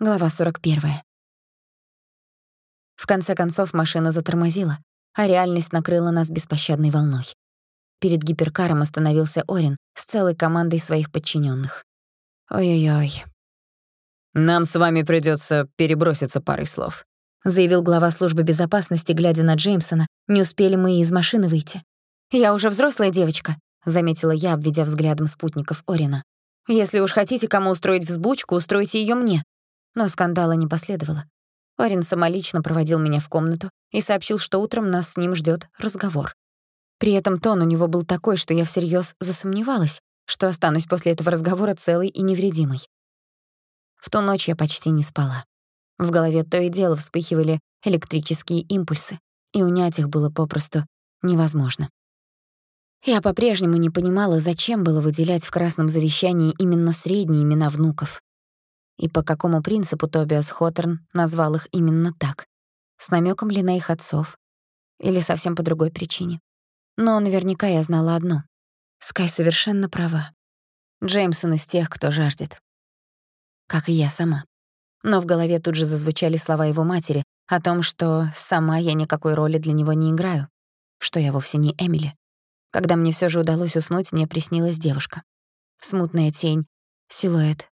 Глава 41. В конце концов машина затормозила, а реальность накрыла нас беспощадной волной. Перед гиперкаром остановился Орин с целой командой своих подчиненных. Ой-ой-ой. «Нам с вами придется переброситься парой слов», заявил глава службы безопасности, глядя на Джеймсона. Не успели мы из машины выйти. «Я уже взрослая девочка», — заметила я, обведя взглядом спутников Орина. «Если уж хотите кому устроить взбучку, устройте ее мне. Но скандала не последовало. Орин самолично проводил меня в комнату и сообщил, что утром нас с ним ждёт разговор. При этом тон у него был такой, что я всерьёз засомневалась, что останусь после этого разговора целой и невредимой. В ту ночь я почти не спала. В голове то и дело вспыхивали электрические импульсы, и унять их было попросту невозможно. Я по-прежнему не понимала, зачем было выделять в красном завещании именно средние имена внуков. И по какому принципу Тобиас Хоторн назвал их именно так? С намеком ли на их отцов? Или совсем по другой причине? Но наверняка я знала одно. Скай совершенно права. Джеймсон из тех, кто жаждет. Как и я сама. Но в голове тут же зазвучали слова его матери о том, что сама я никакой роли для него не играю, что я вовсе не Эмили. Когда мне всё же удалось уснуть, мне приснилась девушка. Смутная тень, силуэт,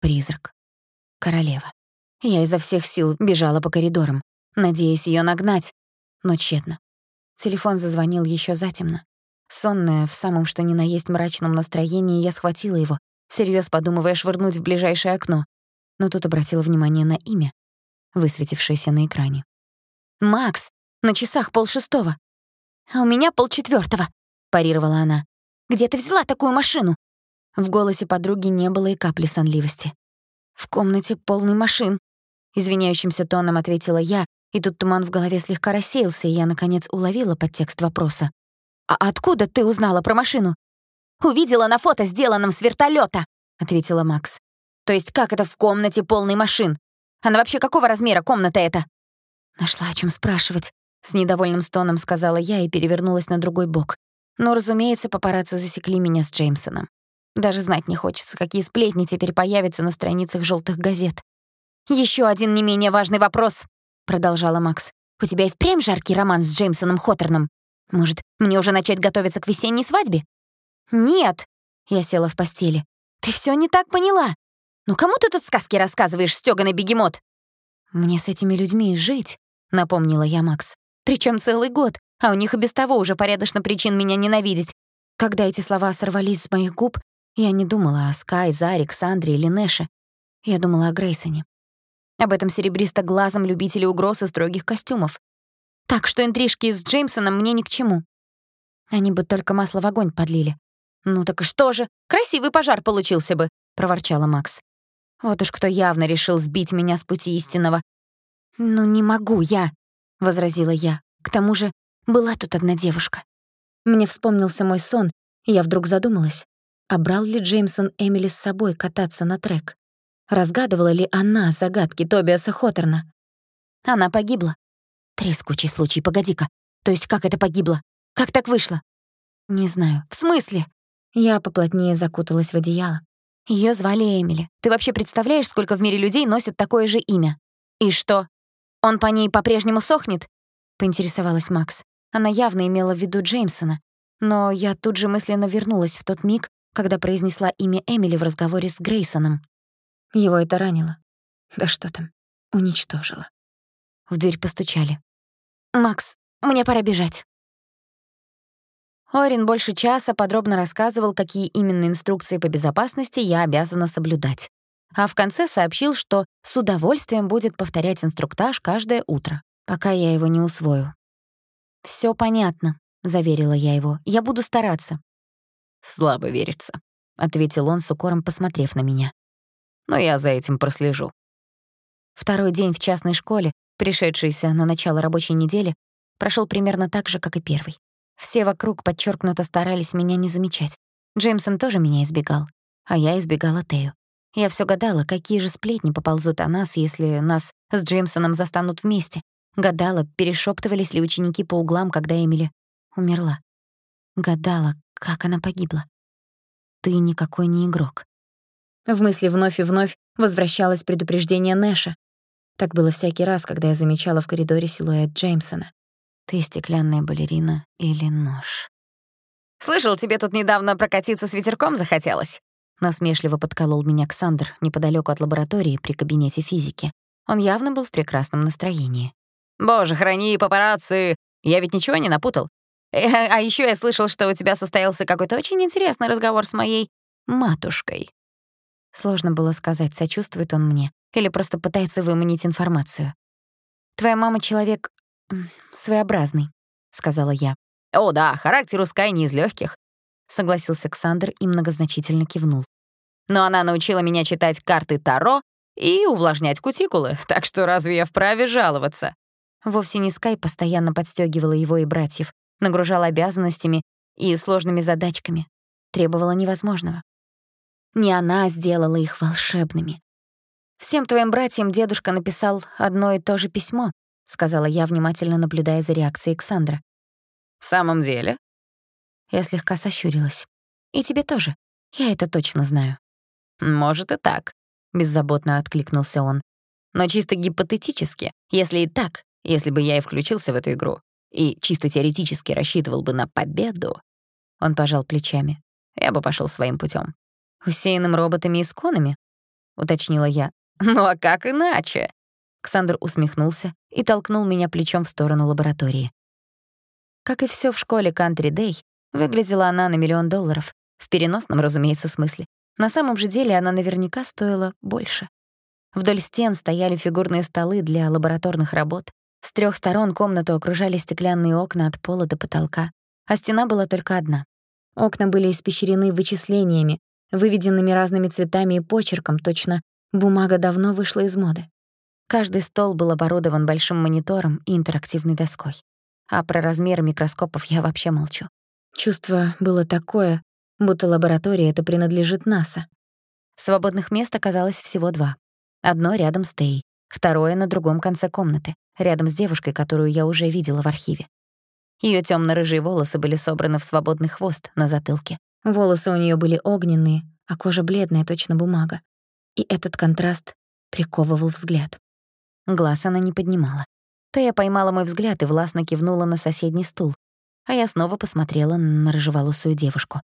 Призрак. Королева. Я изо всех сил бежала по коридорам, надеясь её нагнать, но тщетно. Телефон зазвонил ещё затемно. Сонная, в самом что ни на есть мрачном настроении, я схватила его, всерьёз подумывая швырнуть в ближайшее окно, но тут обратила внимание на имя, высветившееся на экране. «Макс! На часах полшестого!» «А у меня полчетвёртого!» — парировала она. «Где ты взяла такую машину?» В голосе подруги не было и капли сонливости. «В комнате полный машин», — извиняющимся тоном ответила я, и тут туман в голове слегка рассеялся, и я, наконец, уловила подтекст вопроса. «А откуда ты узнала про машину?» «Увидела на фото, сделанном с вертолета, ответила Макс. «То есть как это в комнате полный машин? Она вообще какого размера комната эта?» «Нашла о чем спрашивать», — с недовольным стоном сказала я и перевернулась на другой бок. Но, разумеется, папарацци засекли меня с Джеймсоном. Даже знать не хочется, какие сплетни теперь появятся на страницах желтых газет. Еще один не менее важный вопрос», — продолжала Макс. «У тебя и впрямь жаркий роман с Джеймсоном Хоттерном? Может, мне уже начать готовиться к весенней свадьбе?» «Нет», — я села в постели. «Ты все не так поняла. Ну кому ты тут сказки рассказываешь, стёганый бегемот?» «Мне с этими людьми жить», — напомнила я Макс. Причем целый год, а у них и без того уже порядочно причин меня ненавидеть. Когда эти слова сорвались с моих губ, я не думала о Скай, Заре, Ксандре или Нэше. Я думала о Грейсоне. Об этом серебристо-глазом любителе угроз и строгих костюмов. Так что интрижки с Джеймсоном мне ни к чему. Они бы только масло в огонь подлили. «Ну так и что же? Красивый пожар получился бы», — проворчала Макс. Вот уж кто явно решил сбить меня с пути истинного. «Ну не могу я», — возразила я. «К тому же была тут одна девушка». Мне вспомнился мой сон, и я вдруг задумалась. А брал ли Джеймсон Эмили с собой кататься на трек? Разгадывала ли она загадки Тобиаса Хоттерна? Она погибла. Трескучий случай, погоди-ка. То есть как это погибло? Как так вышло? Не знаю. В смысле? Я поплотнее закуталась в одеяло. Её звали Эмили. Ты вообще представляешь, сколько в мире людей носят такое же имя? И что? Он по ней по-прежнему сохнет? Поинтересовалась Макс. Она явно имела в виду Джеймсона. Но я тут же мысленно вернулась в тот миг, когда произнесла имя Эмили в разговоре с Грейсоном. Его это ранило. Да что там, уничтожило. В дверь постучали. «Макс, мне пора бежать». Орин больше часа подробно рассказывал, какие именно инструкции по безопасности я обязана соблюдать. А в конце сообщил, что с удовольствием будет повторять инструктаж каждое утро, пока я его не усвою. «Всё понятно», — заверила я его. «Я буду стараться. «Слабо верится», — ответил он с укором, посмотрев на меня. «Но я за этим прослежу». Второй день в частной школе, пришедшийся на начало рабочей недели, прошел примерно так же, как и первый. Все вокруг подчеркнуто старались меня не замечать. Джеймсон тоже меня избегал, а я избегала Тею. Я все гадала, какие же сплетни поползут о нас, если нас с Джеймсоном застанут вместе. Гадала, перешептывались ли ученики по углам, когда Эмили умерла. Гадала, как она погибла? Ты никакой не игрок. В мысли вновь и вновь возвращалось предупреждение Нэша. Так было всякий раз, когда я замечала в коридоре силуэт Джеймсона. «Ты стеклянная балерина или нож?» «Слышал, тебе тут недавно прокатиться с ветерком захотелось?» Насмешливо подколол меня Ксандр неподалеку от лаборатории при кабинете физики. Он явно был в прекрасном настроении. «Боже, храни папарацци! Я ведь ничего не напутал. А еще я слышал, что у тебя состоялся какой-то очень интересный разговор с моей матушкой». Сложно было сказать, сочувствует он мне или просто пытается выманить информацию. «Твоя мама человек своеобразный», — сказала я. «О, да, характер у Скай не из легких, согласился Ксандр и многозначительно кивнул. «Но она научила меня читать карты Таро и увлажнять кутикулы, так что разве я вправе жаловаться?» Вовсе не Скай постоянно подстегивала его и братьев, нагружала обязанностями и сложными задачками, требовала невозможного. Не она сделала их волшебными. «Всем твоим братьям дедушка написал одно и то же письмо», сказала я, внимательно наблюдая за реакцией Александра. «В самом деле?» Я слегка сощурилась. «И тебе тоже. Я это точно знаю». «Может, и так», — беззаботно откликнулся он. «Но чисто гипотетически, если и так, если бы я и включился в эту игру, и чисто теоретически рассчитывал бы на победу...» Он пожал плечами. «Я бы пошел своим путем. «Усеянным роботами и сконами?» — уточнила я. «Ну а как иначе?» Ксандр усмехнулся и толкнул меня плечом в сторону лаборатории. Как и все в школе Country Day, выглядела она на миллион долларов. В переносном, разумеется, смысле. На самом же деле она наверняка стоила больше. Вдоль стен стояли фигурные столы для лабораторных работ. С трех сторон комнату окружали стеклянные окна от пола до потолка, а стена была только одна. Окна были испещрены вычислениями, выведенными разными цветами и почерком, точно бумага давно вышла из моды. Каждый стол был оборудован большим монитором и интерактивной доской. А про размеры микроскопов я вообще молчу. Чувство было такое, будто лаборатория это принадлежит НАСА. Свободных мест оказалось всего два. Одно рядом с Тей, второе на другом конце комнаты, рядом с девушкой, которую я уже видела в архиве. Её тёмно-рыжие волосы были собраны в свободный хвост на затылке. Волосы у неё были огненные, а кожа бледная, точно бумага. И этот контраст приковывал взгляд. Глаз она не поднимала. Тея поймала мой взгляд и властно кивнула на соседний стул, а я снова посмотрела на рыжеволосую девушку.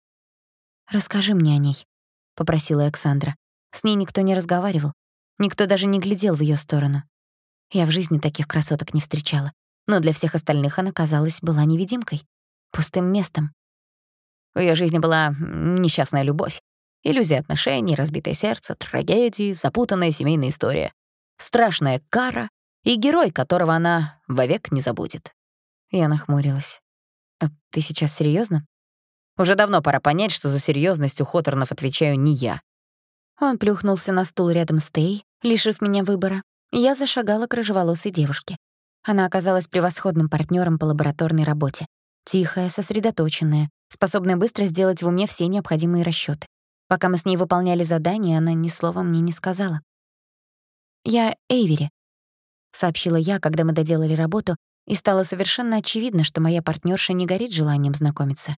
«Расскажи мне о ней», — попросила Александра. С ней никто не разговаривал, никто даже не глядел в её сторону. Я в жизни таких красоток не встречала, но для всех остальных она, казалось, была невидимкой, пустым местом. В её жизни была несчастная любовь, иллюзия отношений, разбитое сердце, трагедии, запутанная семейная история страшная кара и герой, которого она вовек не забудет. Я нахмурилась. «А ты сейчас серьезно? Уже давно пора понять, что за серьезность у Хоторнов отвечаю не я. Он плюхнулся на стул рядом с Тей, лишив меня выбора. Я зашагала к рыжеволосой девушке. Она оказалась превосходным партнером по лабораторной работе. Тихая, сосредоточенная, способная быстро сделать в уме все необходимые расчеты. Пока мы с ней выполняли задание, она ни слова мне не сказала. «Я Эйвери», — сообщила я, когда мы доделали работу, и стало совершенно очевидно, что моя партнерша не горит желанием знакомиться.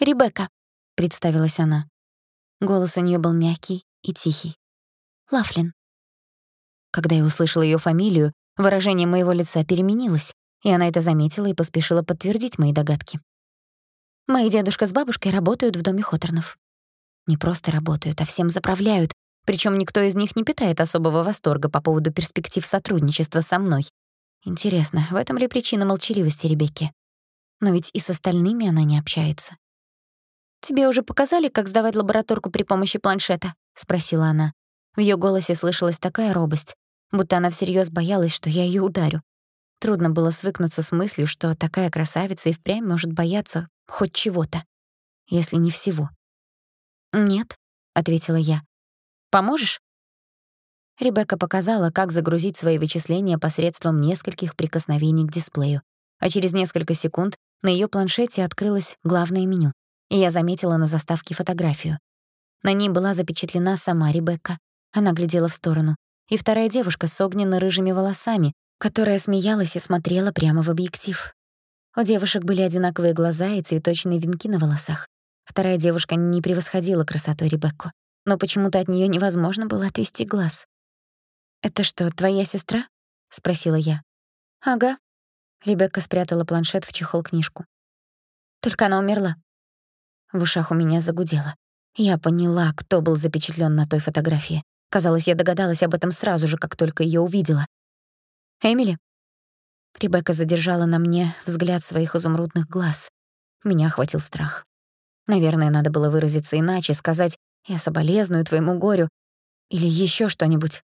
«Ребекка», — представилась она. Голос у нее был мягкий и тихий. «Лафлин». Когда я услышала ее фамилию, выражение моего лица переменилось, и она это заметила и поспешила подтвердить мои догадки. Мои дедушка с бабушкой работают в доме Хоторнов. Не просто работают, а всем заправляют, причем никто из них не питает особого восторга по поводу перспектив сотрудничества со мной. Интересно, в этом ли причина молчаливости Ребекки? Но ведь и с остальными она не общается. «Тебе уже показали, как сдавать лабораторку при помощи планшета?» — спросила она. В её голосе слышалась такая робость, будто она всерьёз боялась, что я её ударю. Трудно было свыкнуться с мыслью, что такая красавица и впрямь может бояться хоть чего-то, если не всего. «Нет», — ответила я. Поможешь?» Ребекка показала, как загрузить свои вычисления посредством нескольких прикосновений к дисплею, а через несколько секунд на её планшете открылось главное меню, и я заметила на заставке фотографию. На ней была запечатлена сама Ребекка. Она глядела в сторону. И вторая девушка с огненно-рыжими волосами, которая смеялась и смотрела прямо в объектив. У девушек были одинаковые глаза и цветочные венки на волосах. Вторая девушка не превосходила красотой Ребекку. но почему-то от неё невозможно было отвести глаз. «Это что, твоя сестра?» — спросила я. «Ага». Ребекка спрятала планшет в чехол-книжку. «Только она умерла». В ушах у меня загудело. Я поняла, кто был запечатлен на той фотографии. Казалось, я догадалась об этом сразу же, как только её увидела. «Эмили?» Ребекка задержала на мне взгляд своих изумрудных глаз. Меня охватил страх. Наверное, надо было выразиться иначе, сказать «я соболезную твоему горю» или ещё что-нибудь.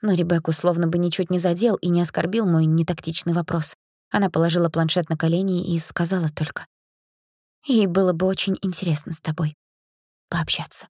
Но Ребекку словно бы ничуть не задел и не оскорбил мой нетактичный вопрос. Она положила планшет на колени и сказала только. «Ей было бы очень интересно с тобой пообщаться».